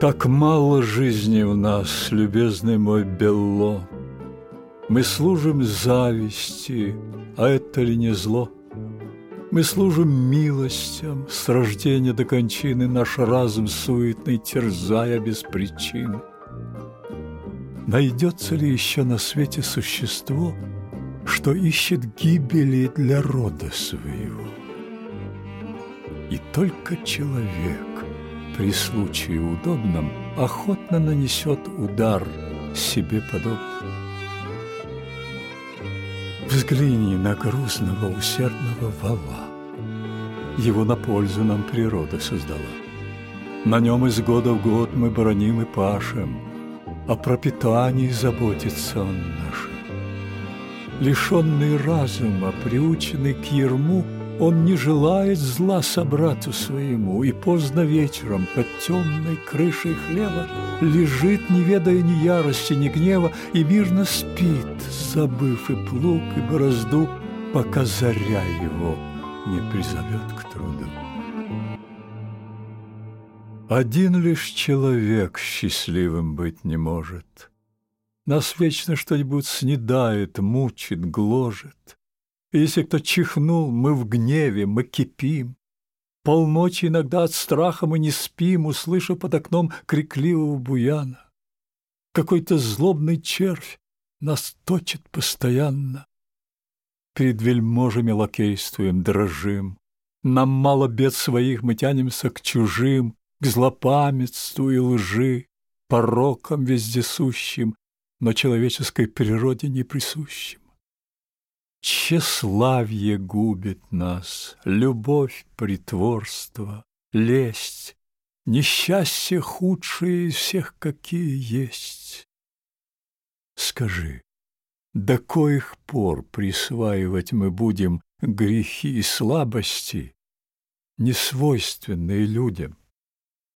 Так мало жизни в нас, любезный мой Белло, Мы служим зависти, а это ли не зло? Мы служим милостям, с рождения до кончины Наш разум суетный, терзая без причин. Найдется ли еще на свете существо, Что ищет гибели для рода своего? И только человек при случае удобном, охотно нанесет удар себе подобным. Взгляни на грузного, усердного вала. Его на пользу нам природа создала. На нем из года в год мы броним и пашем, О пропитании заботится он нашим. Лишенный разума, приученный к ерму — он не желает зла собрату своему, и поздно вечером под темной крышей хлеба лежит, не ведая ни ярости, ни гнева, и мирно спит, забыв и плуг, и борозду, пока заря его не призовет к труду. Один лишь человек счастливым быть не может. Нас вечно что-нибудь снедает, мучит, гложет. Если кто чихнул, мы в гневе, мы кипим. Полночи иногда от страха мы не спим, услышав под окном крикливого буяна. Какой-то злобный червь нас точит постоянно. Перед вельможами лакействуем, дрожим. Нам мало бед своих, мы тянемся к чужим, к злопамятству и лжи, порокам вездесущим, но человеческой природе не присущим. Тщеславье губит нас, любовь притворство, лесть, несчастье худшие из всех, какие есть. Скажи, до коих пор присваивать мы будем грехи и слабости, несвойственные людям?